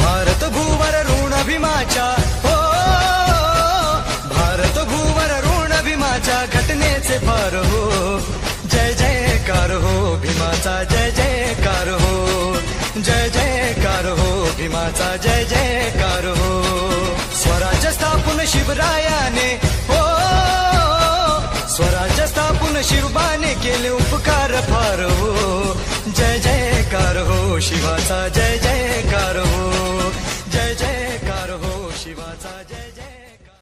भारत भूवर ऋण भीमाच्या हो. भारत भूवर ऋण भीमाच्या घटनेचे फार हो. जय जयकार हो भीमाचा जय जयकार हो. जय जयकार हो भीमाचा जय जयकार हो. स्वराज्य स्थापून शिवरायाने हो. स्वराज्य स्थापून शिवबाने केले उपकार फार हो. जय जयकार हो शिवाचा जय शिवाचा जय